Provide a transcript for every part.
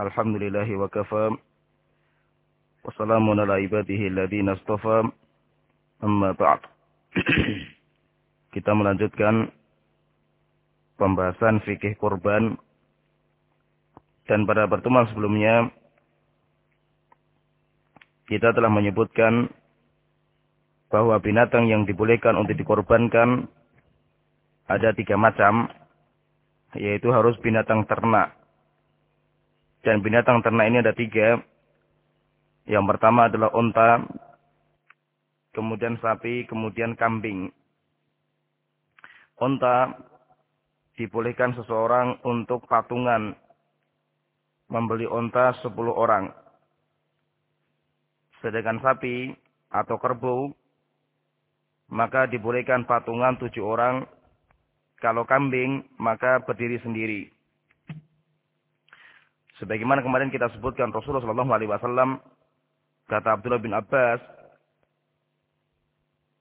Alhamdulillahi wa kafa. Wassalamun ala ibadihi alladhina. Amma ba'd. Kita melanjutkan pembahasan fikih kurban. Dan pada pertemuan sebelumnya kita telah menyebutkan bahwa binatang yang dibolehkan untuk dikorbankan ada tiga macam, yaitu harus binatang ternak. Dan binatang ternak ini ada tiga. Yang pertama adalah onta, kemudian sapi, kemudian kambing. Onta dibolehkan seseorang untuk patungan membeli onta sepuluh orang. Sedangkan sapi atau kerbau maka dibolehkan patungan tujuh orang. Kalau kambing, maka berdiri sendiri. Sebagaimana kemarin kita sebutkan Rasulullah SAW, kata Abdullah bin Abbas,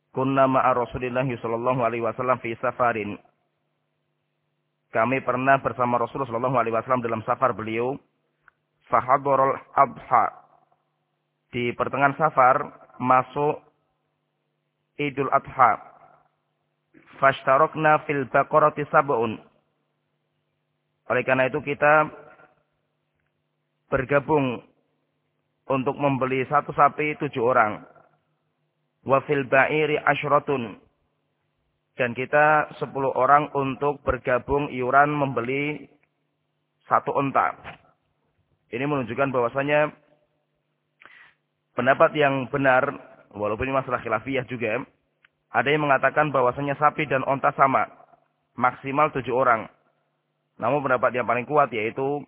Kunna ma'a Rasulullah sallallahu alaihi wasallam fi safarin. Kami pernah bersama Rasulullah sallallahu alaihi wasallam dalam safar beliau. Fahadharul adha. Di pertengahan safar masuk Idul Adha. Fashtarokna fil baqarati sab'un. Oleh karena itu kita bergabung untuk membeli satu sapi tujuh orang. Wa fil ba'iri ashratun. Dan kita sepuluh orang untuk bergabung iuran membeli satu unta. Ini menunjukkan bahwasanya pendapat yang benar walaupun ini masalah khilafiyah juga, ada yang mengatakan bahwasanya sapi dan onta sama, maksimal tujuh orang. Namun pendapat yang paling kuat yaitu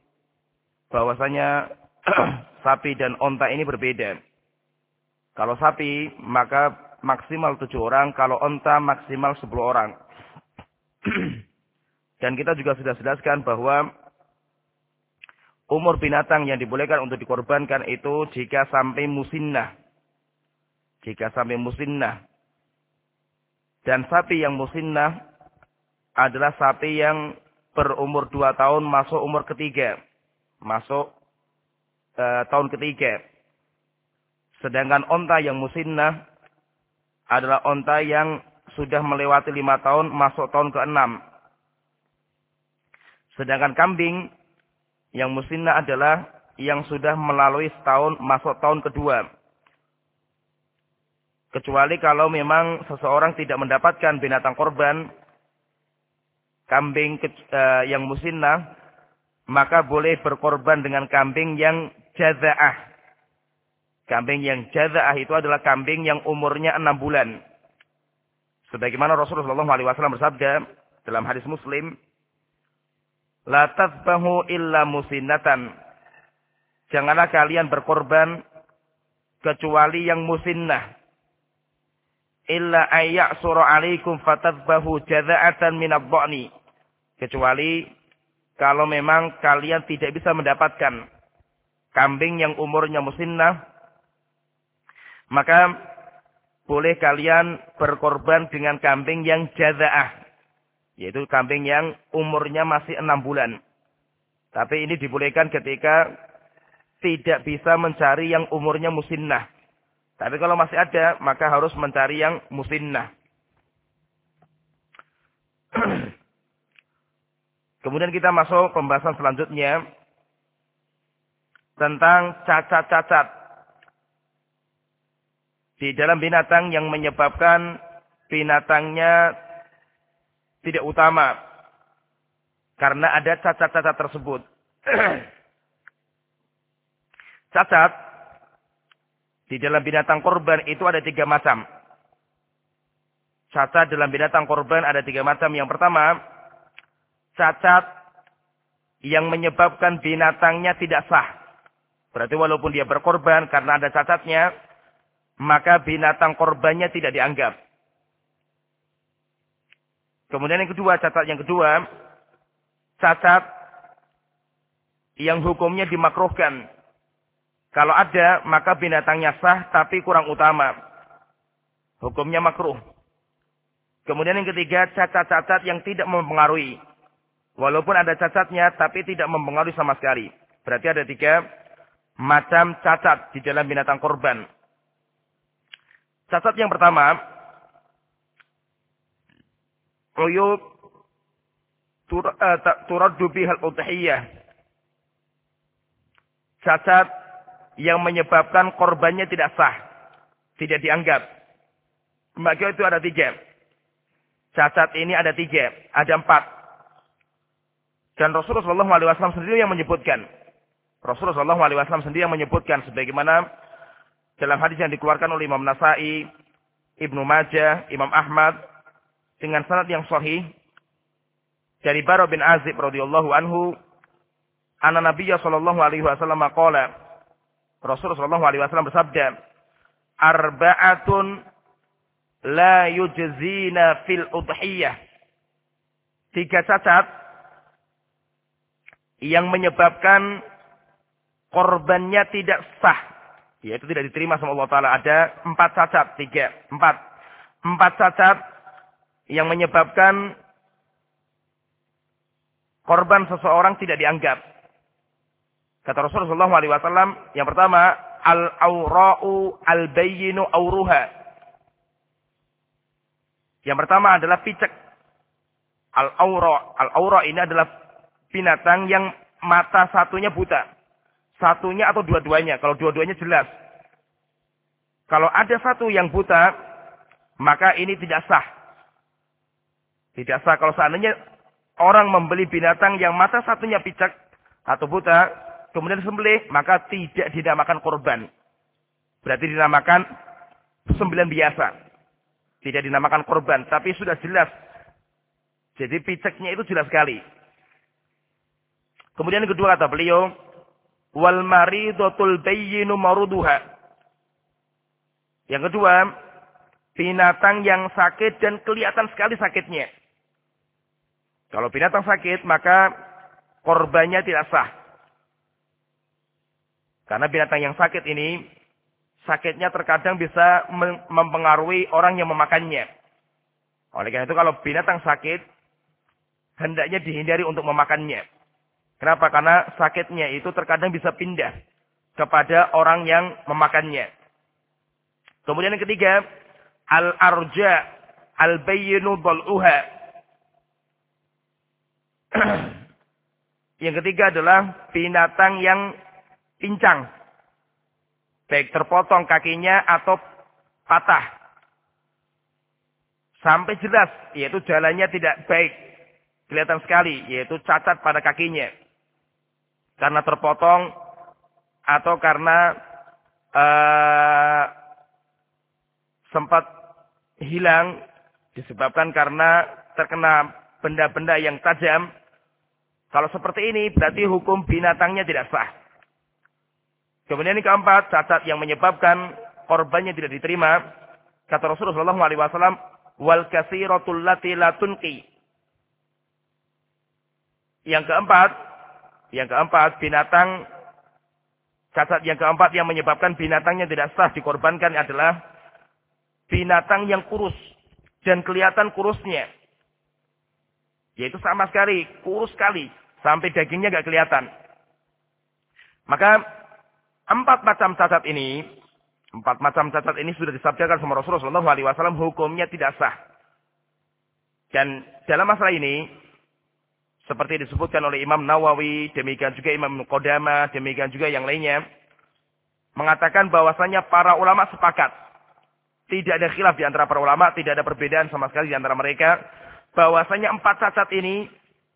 bahwasanya sapi dan onta ini berbeda. Kalau sapi maka maksimal tujuh orang, kalau onta maksimal sepuluh orang. dan kita juga sudah jelaskan bahwa umur binatang yang dibolehkan untuk dikorbankan itu jika sampai musinnah jika sampai musinnah. Dan sapi yang musinnah adalah sapi yang berumur dua tahun masuk umur ketiga. Masuk e, tahun ketiga. Sedangkan onta yang musinnah adalah onta yang sudah melewati lima tahun masuk tahun keenam. Sedangkan kambing yang musinnah adalah yang sudah melalui setahun masuk tahun kedua. Kecuali kalau memang seseorang tidak mendapatkan binatang korban, kambing uh, yang musinnah, maka boleh berkorban dengan kambing yang jaza'ah. Kambing yang jaza'ah itu adalah kambing yang umurnya enam bulan. Sebagaimana Rasulullah SAW bersabda dalam hadis Muslim, La tazbahu illa musinnatan. Janganlah kalian berkorban kecuali yang musinnah illa ayya'sura alaikum fatadbahu jaza'atan minad dha'ni. Kecuali kalau memang kalian tidak bisa mendapatkan kambing yang umurnya musinnah, maka boleh kalian berkorban dengan kambing yang jaza'ah. Yaitu kambing yang umurnya masih enam bulan. Tapi ini dibolehkan ketika tidak bisa mencari yang umurnya musinnah. Tapi kalau masih ada, maka harus mencari yang musinnah. Kemudian kita masuk pembahasan selanjutnya tentang cacat-cacat di dalam binatang yang menyebabkan binatangnya tidak utama karena ada cacat-cacat tersebut. cacat di dalam binatang korban itu ada tiga macam. Cacat dalam binatang korban ada tiga macam. Yang pertama, cacat yang menyebabkan binatangnya tidak sah. Berarti walaupun dia berkorban karena ada cacatnya, maka binatang korbannya tidak dianggap. Kemudian yang kedua, cacat yang kedua, cacat yang hukumnya dimakruhkan. Kalau ada, maka binatangnya sah tapi kurang utama. Hukumnya makruh. Kemudian yang ketiga, cacat-cacat yang tidak mempengaruhi. Walaupun ada cacatnya, tapi tidak mempengaruhi sama sekali. Berarti ada tiga macam cacat di dalam binatang korban. Cacat yang pertama, uyub eh, turaddu bihal udhiyah. Cacat yang menyebabkan korbannya tidak sah. Tidak dianggap. Maka itu ada tiga. Cacat ini ada tiga. Ada empat. Dan Rasulullah SAW sendiri yang menyebutkan. Rasulullah SAW sendiri yang menyebutkan. Sebagaimana dalam hadis yang dikeluarkan oleh Imam Nasai, Ibnu Majah, Imam Ahmad. Dengan sanad yang sahih. Dari Baro bin Azib radhiyallahu anhu. Anna Nabiya sallallahu alaihi wasallam Rasulullah wasallam bersabda, "Arba'atun la yujzina fil udhiyah." Tiga cacat yang menyebabkan korbannya tidak sah. Yaitu tidak diterima sama Allah Ta'ala. Ada empat cacat. Tiga. Empat. Empat cacat yang menyebabkan korban seseorang tidak dianggap. Kata Rasulullah SAW, yang pertama, al-aura'u al-bayyinu auruha. Yang pertama adalah picek. Al-aura. Al-aura ini adalah binatang yang mata satunya buta. Satunya atau dua-duanya. Kalau dua-duanya jelas. Kalau ada satu yang buta, maka ini tidak sah. Tidak sah kalau seandainya orang membeli binatang yang mata satunya picek atau buta, kemudian sembelih, maka tidak dinamakan korban. Berarti dinamakan sembilan biasa. Tidak dinamakan korban, tapi sudah jelas. Jadi piceknya itu jelas sekali. Kemudian kedua kata beliau, wal maridatul bayyinu maruduha. Yang kedua, binatang yang sakit dan kelihatan sekali sakitnya. Kalau binatang sakit, maka korbannya tidak sah. Karena binatang yang sakit ini, sakitnya terkadang bisa mempengaruhi orang yang memakannya. Oleh karena itu kalau binatang sakit, hendaknya dihindari untuk memakannya. Kenapa? Karena sakitnya itu terkadang bisa pindah kepada orang yang memakannya. Kemudian yang ketiga, al-arja al-bayyinu dhal'uha. yang ketiga adalah binatang yang pincang. Baik terpotong kakinya atau patah. Sampai jelas, yaitu jalannya tidak baik. Kelihatan sekali, yaitu cacat pada kakinya. Karena terpotong atau karena uh, sempat hilang disebabkan karena terkena benda-benda yang tajam. Kalau seperti ini berarti hukum binatangnya tidak sah. Kemudian yang keempat, cacat yang menyebabkan korbannya tidak diterima. Kata Rasulullah SAW, wal kasiratul lati. Yang keempat, yang keempat, binatang cacat yang keempat yang menyebabkan binatangnya tidak sah dikorbankan adalah binatang yang kurus dan kelihatan kurusnya. Yaitu sama sekali, kurus sekali. Sampai dagingnya gak kelihatan. Maka Empat macam cacat ini, empat macam cacat ini sudah disabdakan sama Rasulullah SAW, hukumnya tidak sah. Dan dalam masalah ini, seperti disebutkan oleh Imam Nawawi, demikian juga Imam Qodama, demikian juga yang lainnya, mengatakan bahwasanya para ulama sepakat. Tidak ada khilaf di antara para ulama, tidak ada perbedaan sama sekali di antara mereka. Bahwasanya empat cacat ini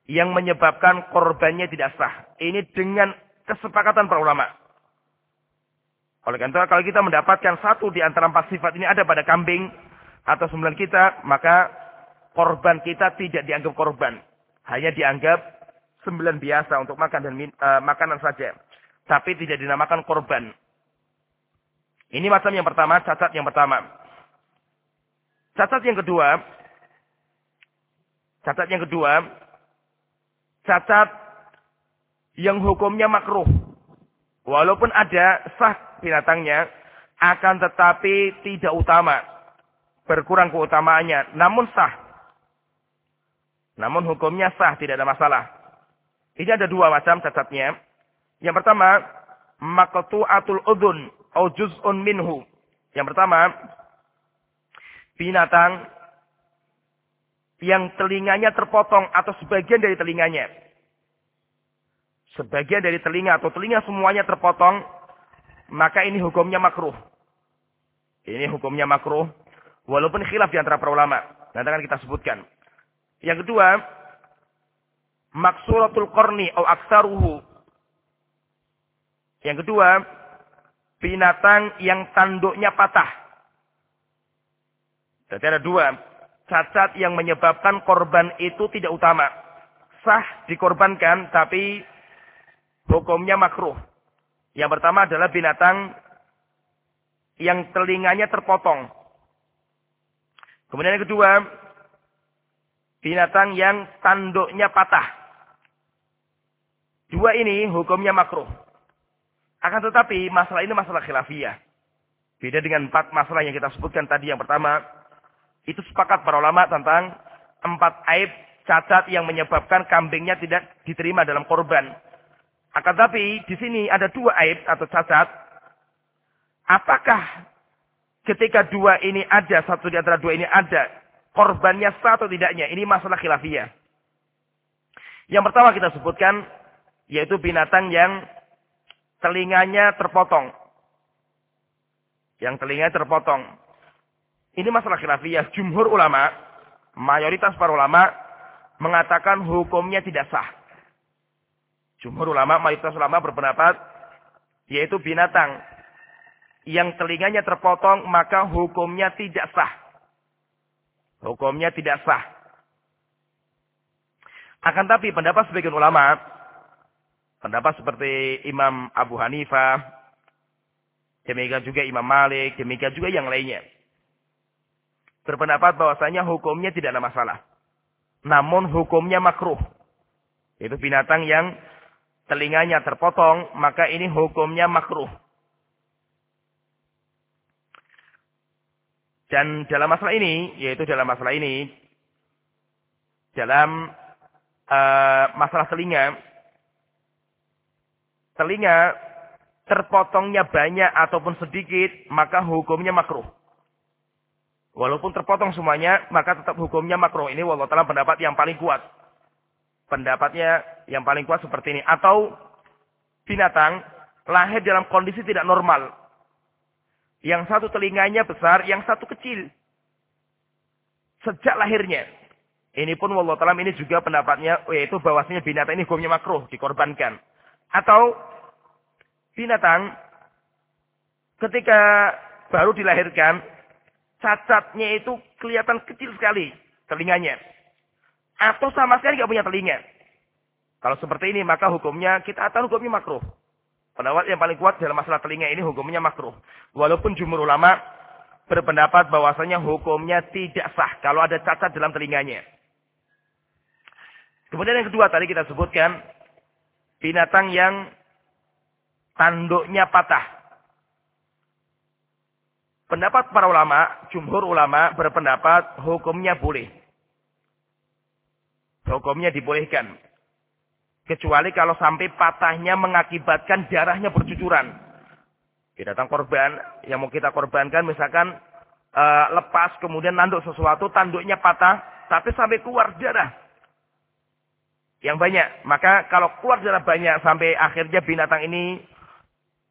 yang menyebabkan korbannya tidak sah. Ini dengan kesepakatan para ulama. Oleh karena itu, kalau kita mendapatkan satu di antara empat sifat ini ada pada kambing atau sembilan kita, maka korban kita tidak dianggap korban. Hanya dianggap sembilan biasa untuk makan dan uh, makanan saja. Tapi tidak dinamakan korban. Ini macam yang pertama, cacat yang pertama. Cacat yang kedua, cacat yang kedua, cacat yang hukumnya makruh. Walaupun ada sah binatangnya, akan tetapi tidak utama. Berkurang keutamaannya, namun sah. Namun hukumnya sah, tidak ada masalah. Ini ada dua macam cacatnya. Yang pertama, atul udhun au juz'un minhu. Yang pertama, binatang yang telinganya terpotong atau sebagian dari telinganya. Sebagian dari telinga atau telinga semuanya terpotong, maka ini hukumnya makruh. Ini hukumnya makruh, walaupun khilaf di antara para ulama. Nanti akan kita sebutkan. Yang kedua, maksuratul korni atau aksaruhu. Yang kedua, binatang yang tanduknya patah. Jadi ada dua cacat yang menyebabkan korban itu tidak utama. Sah dikorbankan, tapi hukumnya makruh. Yang pertama adalah binatang yang telinganya terpotong. Kemudian yang kedua, binatang yang tanduknya patah. Dua ini hukumnya makruh. Akan tetapi masalah ini masalah khilafiyah. Beda dengan empat masalah yang kita sebutkan tadi. Yang pertama, itu sepakat para ulama tentang empat aib cacat yang menyebabkan kambingnya tidak diterima dalam korban. Akan tapi di sini ada dua aib atau cacat. Apakah ketika dua ini ada, satu di antara dua ini ada, korbannya sah atau tidaknya? Ini masalah khilafiyah. Yang pertama kita sebutkan, yaitu binatang yang telinganya terpotong. Yang telinganya terpotong. Ini masalah khilafiyah. Jumhur ulama, mayoritas para ulama mengatakan hukumnya tidak sah. Jumhur ulama, mayoritas ulama berpendapat yaitu binatang yang telinganya terpotong maka hukumnya tidak sah. Hukumnya tidak sah. Akan tapi pendapat sebagian ulama, pendapat seperti Imam Abu Hanifah, demikian juga Imam Malik, demikian juga yang lainnya berpendapat bahwasanya hukumnya tidak ada masalah. Namun hukumnya makruh. Itu binatang yang telinganya terpotong, maka ini hukumnya makruh. Dan dalam masalah ini, yaitu dalam masalah ini, dalam uh, masalah telinga, telinga terpotongnya banyak ataupun sedikit, maka hukumnya makruh. Walaupun terpotong semuanya, maka tetap hukumnya makro. Ini wallah ta'ala pendapat yang paling kuat. Pendapatnya yang paling kuat seperti ini. Atau binatang lahir dalam kondisi tidak normal. Yang satu telinganya besar, yang satu kecil. Sejak lahirnya. Ini pun wallah ta'ala ini juga pendapatnya, yaitu bahwasanya binatang ini hukumnya makro, dikorbankan. Atau binatang ketika baru dilahirkan, cacatnya itu kelihatan kecil sekali telinganya. Atau sama sekali nggak punya telinga. Kalau seperti ini maka hukumnya kita tahu hukumnya makruh. Pendapat yang paling kuat dalam masalah telinga ini hukumnya makruh. Walaupun jumhur ulama berpendapat bahwasanya hukumnya tidak sah kalau ada cacat dalam telinganya. Kemudian yang kedua tadi kita sebutkan binatang yang tanduknya patah. Pendapat para ulama, jumhur ulama berpendapat hukumnya boleh. Hukumnya dibolehkan. Kecuali kalau sampai patahnya mengakibatkan darahnya bercucuran. Binatang korban yang mau kita korbankan misalkan uh, lepas kemudian nanduk sesuatu, tanduknya patah, tapi sampai keluar darah. Yang banyak. Maka kalau keluar darah banyak sampai akhirnya binatang ini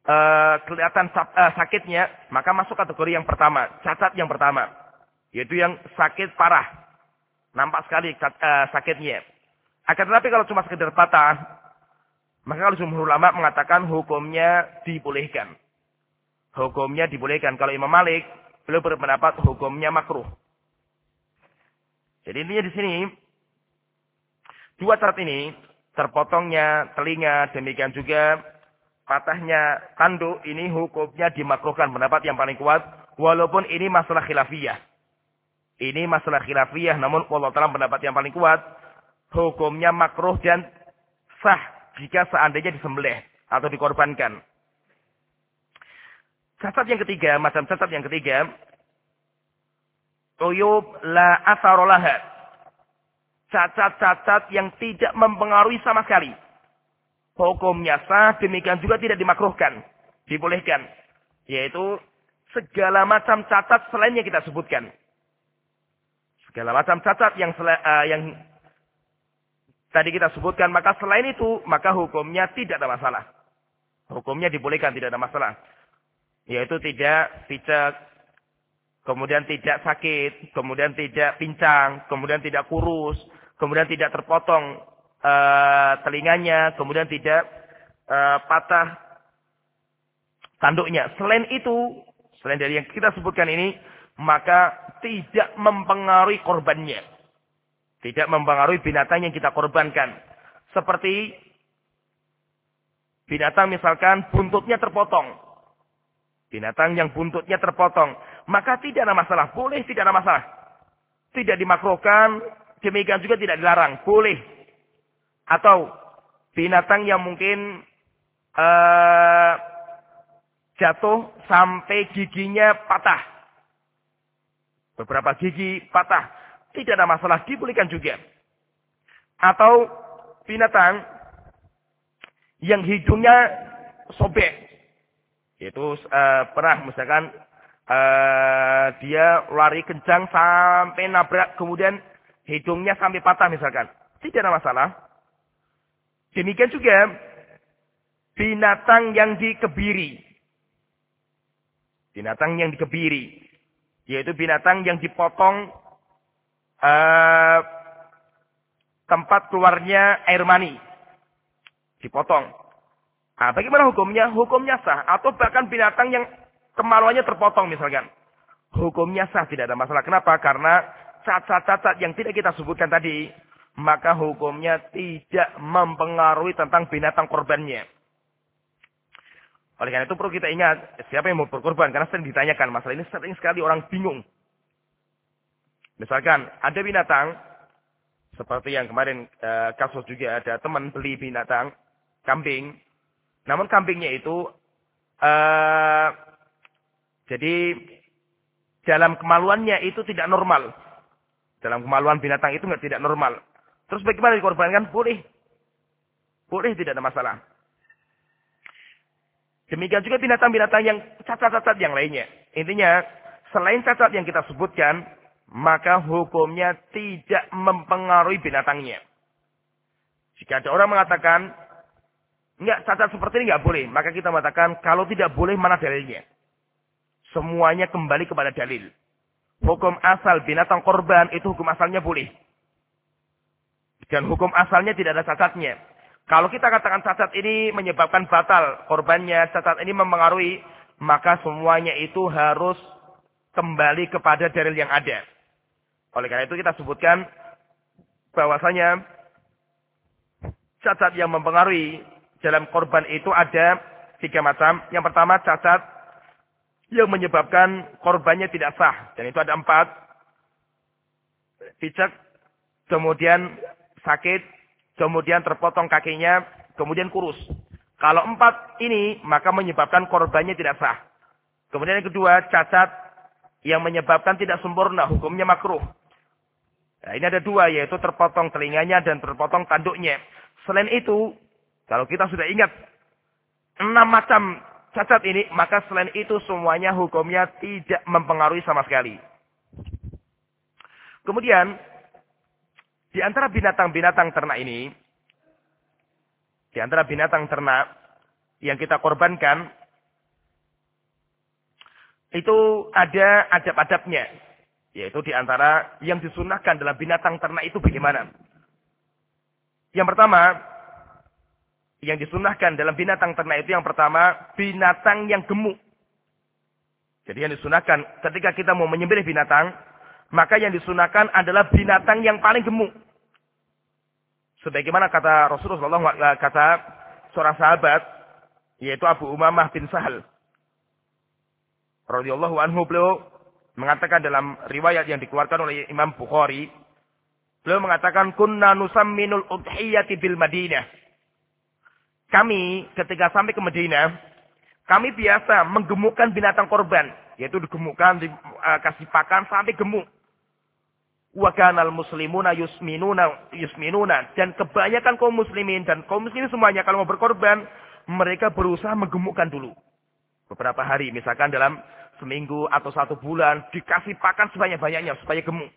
uh, kelihatan uh, sakitnya, maka masuk kategori yang pertama, cacat yang pertama, yaitu yang sakit parah, nampak sekali uh, sakitnya. Akan tetapi kalau cuma sekedar patah, maka kalau jumhur ulama mengatakan hukumnya dibolehkan. Hukumnya dibolehkan. Kalau Imam Malik, beliau berpendapat hukumnya makruh. Jadi intinya di sini, dua syarat ini, terpotongnya telinga, demikian juga patahnya tanduk ini hukumnya dimakruhkan pendapat yang paling kuat walaupun ini masalah khilafiyah. Ini masalah khilafiyah namun Allah Taala pendapat yang paling kuat hukumnya makruh dan sah jika seandainya disembelih atau dikorbankan. Cacat yang ketiga, macam cacat yang ketiga, uyub la asarolaha. Cacat-cacat yang tidak mempengaruhi sama sekali hukumnya sah, demikian juga tidak dimakruhkan, dibolehkan. Yaitu segala macam cacat selainnya kita sebutkan. Segala macam cacat yang uh, yang tadi kita sebutkan, maka selain itu, maka hukumnya tidak ada masalah. Hukumnya dibolehkan, tidak ada masalah. Yaitu tidak picek, kemudian tidak sakit, kemudian tidak pincang, kemudian tidak kurus, kemudian tidak terpotong uh, telinganya, kemudian tidak uh, patah tanduknya. Selain itu, selain dari yang kita sebutkan ini, maka tidak mempengaruhi korbannya. Tidak mempengaruhi binatang yang kita korbankan. Seperti binatang misalkan buntutnya terpotong. Binatang yang buntutnya terpotong. Maka tidak ada masalah. Boleh tidak ada masalah. Tidak dimakruhkan, demikian juga tidak dilarang. Boleh. Atau binatang yang mungkin uh, jatuh sampai giginya patah. Beberapa gigi patah. Tidak ada masalah, dibolehkan juga. Atau binatang yang hidungnya sobek. Yaitu uh, pernah misalkan uh, dia lari kencang sampai nabrak kemudian hidungnya sampai patah misalkan. Tidak ada masalah. Demikian juga binatang yang dikebiri. Binatang yang dikebiri. Yaitu binatang yang dipotong uh, tempat keluarnya air mani. Dipotong. Nah, bagaimana hukumnya? Hukumnya sah. Atau bahkan binatang yang kemaluannya terpotong misalkan. Hukumnya sah, tidak ada masalah. Kenapa? Karena cacat-cacat yang tidak kita sebutkan tadi, maka hukumnya tidak mempengaruhi tentang binatang korbannya. Oleh karena itu perlu kita ingat, siapa yang mau berkorban? Karena sering ditanyakan, masalah ini sering sekali orang bingung. Misalkan, ada binatang, seperti yang kemarin e, kasus juga ada teman beli binatang, kambing. Namun kambingnya itu, e, jadi dalam kemaluannya itu tidak normal. Dalam kemaluan binatang itu nggak tidak normal. Terus bagaimana dikorbankan? Boleh. Boleh tidak ada masalah. Demikian juga binatang-binatang yang cacat-cacat yang lainnya. Intinya, selain cacat yang kita sebutkan, maka hukumnya tidak mempengaruhi binatangnya. Jika ada orang mengatakan, enggak cacat seperti ini enggak boleh, maka kita mengatakan, kalau tidak boleh mana dalilnya? Semuanya kembali kepada dalil. Hukum asal binatang korban itu hukum asalnya boleh. Dan hukum asalnya tidak ada cacatnya. Kalau kita katakan cacat ini menyebabkan batal korbannya, cacat ini mempengaruhi, maka semuanya itu harus kembali kepada dalil yang ada. Oleh karena itu kita sebutkan bahwasanya cacat yang mempengaruhi dalam korban itu ada tiga macam. Yang pertama cacat yang menyebabkan korbannya tidak sah. Dan itu ada empat. Picek, kemudian sakit, kemudian terpotong kakinya, kemudian kurus. Kalau empat ini, maka menyebabkan korbannya tidak sah. Kemudian yang kedua, cacat yang menyebabkan tidak sempurna, hukumnya makruh. Nah, ini ada dua, yaitu terpotong telinganya dan terpotong tanduknya. Selain itu, kalau kita sudah ingat, enam macam cacat ini, maka selain itu semuanya hukumnya tidak mempengaruhi sama sekali. Kemudian, di antara binatang-binatang ternak ini, di antara binatang ternak yang kita korbankan, itu ada adab-adabnya. Yaitu di antara yang disunahkan dalam binatang ternak itu bagaimana. Yang pertama, yang disunahkan dalam binatang ternak itu yang pertama, binatang yang gemuk. Jadi yang disunahkan ketika kita mau menyembelih binatang, maka yang disunahkan adalah binatang yang paling gemuk. Sebagaimana kata Rasulullah eh, kata seorang sahabat yaitu Abu Umamah bin Sahal radhiyallahu anhu beliau mengatakan dalam riwayat yang dikeluarkan oleh Imam Bukhari beliau mengatakan kunna nusamminul udhiyati bil Madinah kami ketika sampai ke Medina, kami biasa menggemukkan binatang korban, yaitu digemukkan, dikasih uh, pakan sampai gemuk. Wa muslimuna yusminuna yusminuna dan kebanyakan kaum muslimin dan kaum muslimin semuanya kalau mau berkorban mereka berusaha menggemukkan dulu. Beberapa hari misalkan dalam seminggu atau satu bulan dikasih pakan sebanyak-banyaknya supaya gemuk.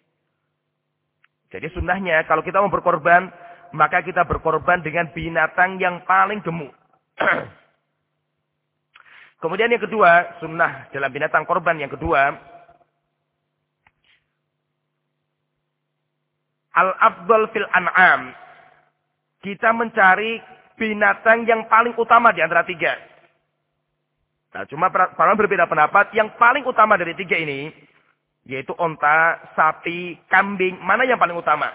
Jadi sunnahnya kalau kita mau berkorban maka kita berkorban dengan binatang yang paling gemuk. Kemudian yang kedua, sunnah dalam binatang korban yang kedua, Al-afdal fil an'am. Kita mencari binatang yang paling utama di antara tiga. Nah, cuma para berbeda pendapat. Yang paling utama dari tiga ini, yaitu onta, sapi, kambing. Mana yang paling utama?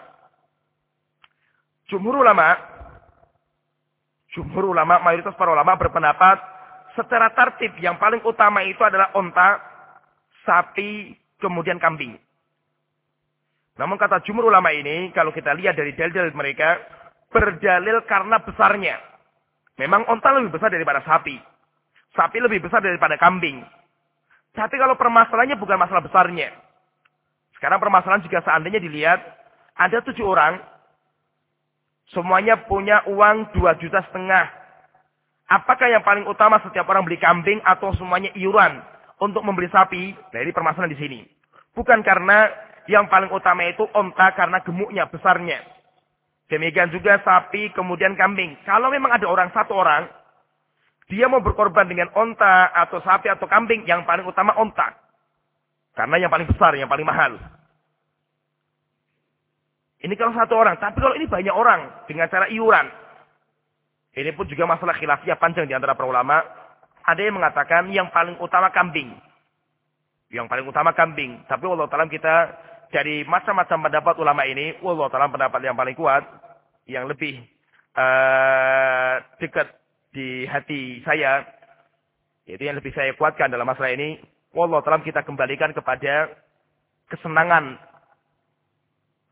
Jumhur ulama, jumhur ulama, mayoritas para ulama berpendapat, secara tertib yang paling utama itu adalah onta, sapi, kemudian kambing. Namun kata jumhur ulama ini, kalau kita lihat dari dalil-dalil mereka, berdalil karena besarnya. Memang onta lebih besar daripada sapi. Sapi lebih besar daripada kambing. Tapi kalau permasalahannya bukan masalah besarnya. Sekarang permasalahan jika seandainya dilihat, ada tujuh orang, semuanya punya uang dua juta setengah. Apakah yang paling utama setiap orang beli kambing atau semuanya iuran untuk membeli sapi? Dari permasalahan di sini. Bukan karena yang paling utama itu onta karena gemuknya, besarnya. Demikian juga sapi, kemudian kambing. Kalau memang ada orang, satu orang, dia mau berkorban dengan onta atau sapi atau kambing, yang paling utama onta. Karena yang paling besar, yang paling mahal. Ini kalau satu orang. Tapi kalau ini banyak orang dengan cara iuran. Ini pun juga masalah khilafiyah panjang di antara para ulama. Ada yang mengatakan yang paling utama kambing. Yang paling utama kambing. Tapi Allah Ta'ala kita dari macam-macam pendapat ulama ini, Allah Ta'ala pendapat yang paling kuat, yang lebih uh, dekat di hati saya, yaitu yang lebih saya kuatkan dalam masalah ini, Allah Ta'ala kita kembalikan kepada kesenangan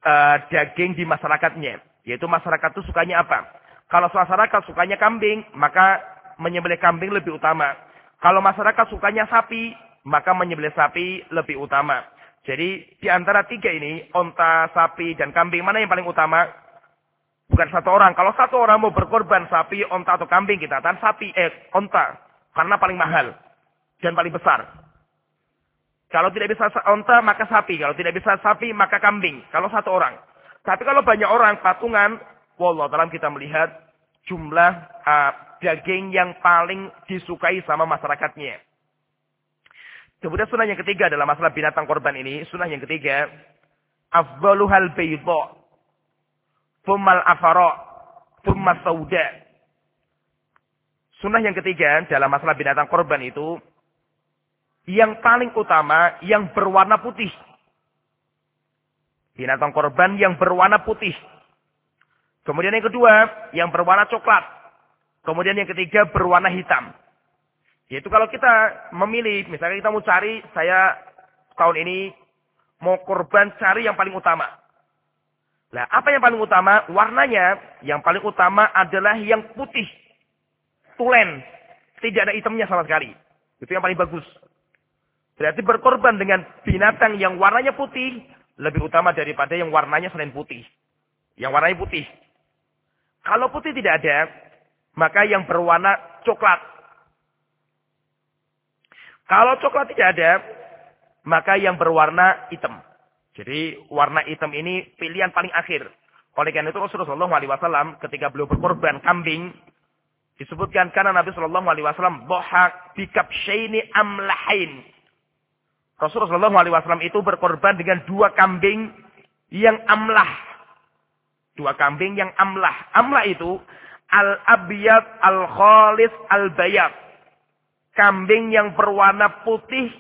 uh, daging di masyarakatnya. Yaitu masyarakat itu sukanya apa? Kalau masyarakat sukanya kambing, maka menyembelih kambing lebih utama. Kalau masyarakat sukanya sapi, maka menyembelih sapi lebih utama. Jadi di antara tiga ini, onta, sapi, dan kambing, mana yang paling utama? Bukan satu orang. Kalau satu orang mau berkorban sapi, onta atau kambing, kita katakan sapi, eh, onta. Karena paling mahal. Dan paling besar. Kalau tidak bisa onta, maka sapi. Kalau tidak bisa sapi, maka kambing. Kalau satu orang. Tapi kalau banyak orang patungan, wallah dalam kita melihat jumlah uh, daging yang paling disukai sama masyarakatnya. Kemudian sunnah yang ketiga dalam masalah binatang korban ini, sunnah yang ketiga, afdaluhal bayda, thummal afara, thumma sauda. Sunnah yang ketiga dalam masalah binatang korban itu, yang paling utama yang berwarna putih. Binatang korban yang berwarna putih. Kemudian yang kedua, yang berwarna coklat. Kemudian yang ketiga berwarna hitam. Yaitu kalau kita memilih, misalnya kita mau cari, saya tahun ini mau korban cari yang paling utama. Nah, apa yang paling utama? Warnanya yang paling utama adalah yang putih. Tulen. Tidak ada hitamnya sama sekali. Itu yang paling bagus. Berarti berkorban dengan binatang yang warnanya putih, lebih utama daripada yang warnanya selain putih. Yang warnanya putih. Kalau putih tidak ada, maka yang berwarna coklat kalau coklat tidak ada, maka yang berwarna hitam. Jadi warna hitam ini pilihan paling akhir. Oleh karena itu Rasulullah SAW ketika beliau berkorban kambing, disebutkan karena Nabi Shallallahu Alaihi Wasallam bohak bikapshaini amlahain. Rasulullah SAW itu berkorban dengan dua kambing yang amlah. Dua kambing yang amlah. Amlah itu al-abiyat al-khalis al-bayat kambing yang berwarna putih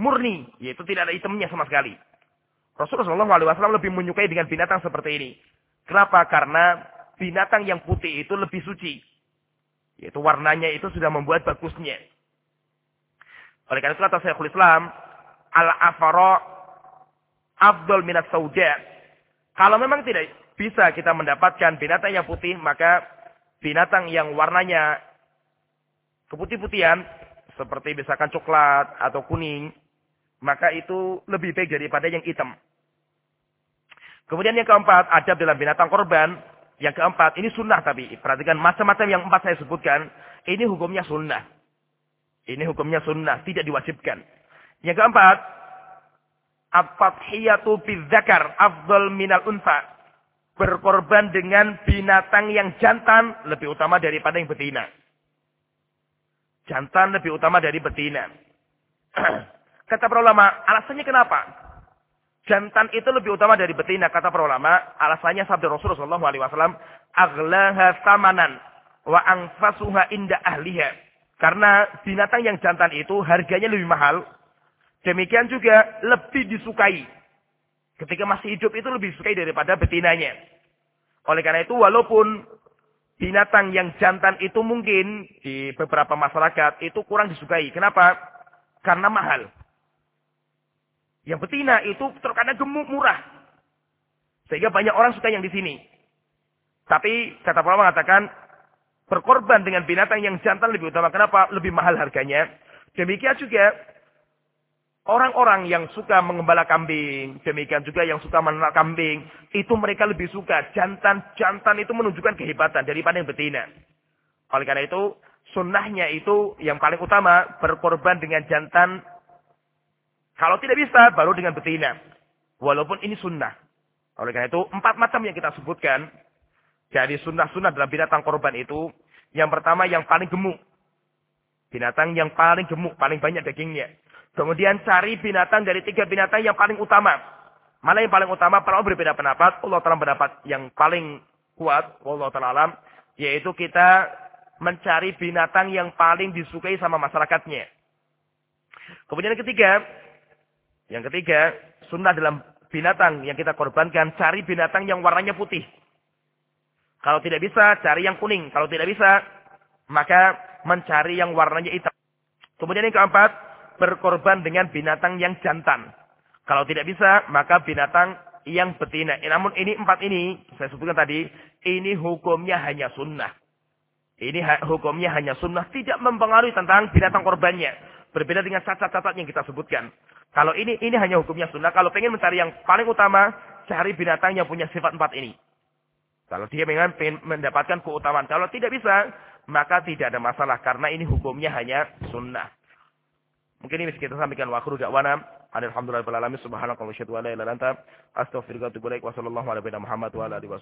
murni, yaitu tidak ada hitamnya sama sekali. Rasulullah SAW lebih menyukai dengan binatang seperti ini. Kenapa? Karena binatang yang putih itu lebih suci. Yaitu warnanya itu sudah membuat bagusnya. Oleh karena itu kata Syekhul Islam, al-afara abdul minat sauda. Kalau memang tidak bisa kita mendapatkan binatang yang putih, maka binatang yang warnanya keputih-putihan seperti misalkan coklat atau kuning, maka itu lebih baik daripada yang hitam. Kemudian yang keempat, adab dalam binatang korban. Yang keempat, ini sunnah tapi. Perhatikan macam-macam yang empat saya sebutkan. Ini hukumnya sunnah. Ini hukumnya sunnah, tidak diwajibkan. Yang keempat, At-tadhiyatu bidzakar afdal minal unfa. Berkorban dengan binatang yang jantan lebih utama daripada yang betina. Jantan lebih utama dari betina. Kata para ulama, alasannya kenapa? Jantan itu lebih utama dari betina. Kata para ulama, alasannya sabda Rasulullah SAW, aglaha samanan wa angfasuha inda ahliha. Karena binatang yang jantan itu harganya lebih mahal Demikian juga lebih disukai. Ketika masih hidup itu lebih disukai daripada betinanya. Oleh karena itu walaupun binatang yang jantan itu mungkin di beberapa masyarakat itu kurang disukai. Kenapa? Karena mahal. Yang betina itu terkadang gemuk murah. Sehingga banyak orang suka yang di sini. Tapi kata para mengatakan berkorban dengan binatang yang jantan lebih utama. Kenapa? Lebih mahal harganya. Demikian juga Orang-orang yang suka mengembala kambing, demikian juga yang suka menernak kambing, itu mereka lebih suka. Jantan-jantan itu menunjukkan kehebatan daripada yang betina. Oleh karena itu, sunnahnya itu yang paling utama berkorban dengan jantan. Kalau tidak bisa, baru dengan betina. Walaupun ini sunnah. Oleh karena itu, empat macam yang kita sebutkan. Jadi sunnah-sunnah dalam binatang korban itu. Yang pertama yang paling gemuk. Binatang yang paling gemuk, paling banyak dagingnya. Kemudian cari binatang dari tiga binatang yang paling utama. Mana yang paling utama? Para berbeda pendapat. Allah Ta'ala pendapat yang paling kuat. Allah Ta'ala alam. Yaitu kita mencari binatang yang paling disukai sama masyarakatnya. Kemudian yang ketiga. Yang ketiga. Sunnah dalam binatang yang kita korbankan. Cari binatang yang warnanya putih. Kalau tidak bisa, cari yang kuning. Kalau tidak bisa, maka mencari yang warnanya hitam. Kemudian yang keempat, berkorban dengan binatang yang jantan. Kalau tidak bisa, maka binatang yang betina. Eh, namun ini empat ini, saya sebutkan tadi, ini hukumnya hanya sunnah. Ini hukumnya hanya sunnah, tidak mempengaruhi tentang binatang korbannya. Berbeda dengan cacat-cacat yang kita sebutkan. Kalau ini, ini hanya hukumnya sunnah. Kalau pengen mencari yang paling utama, cari binatang yang punya sifat empat ini. Kalau dia memang pengen mendapatkan keutamaan. Kalau tidak bisa, maka tidak ada masalah. Karena ini hukumnya hanya sunnah. Mungkin ini kita sampaikan wa akhiru da'wana alhamdulillahi alamin subhanaka wa wa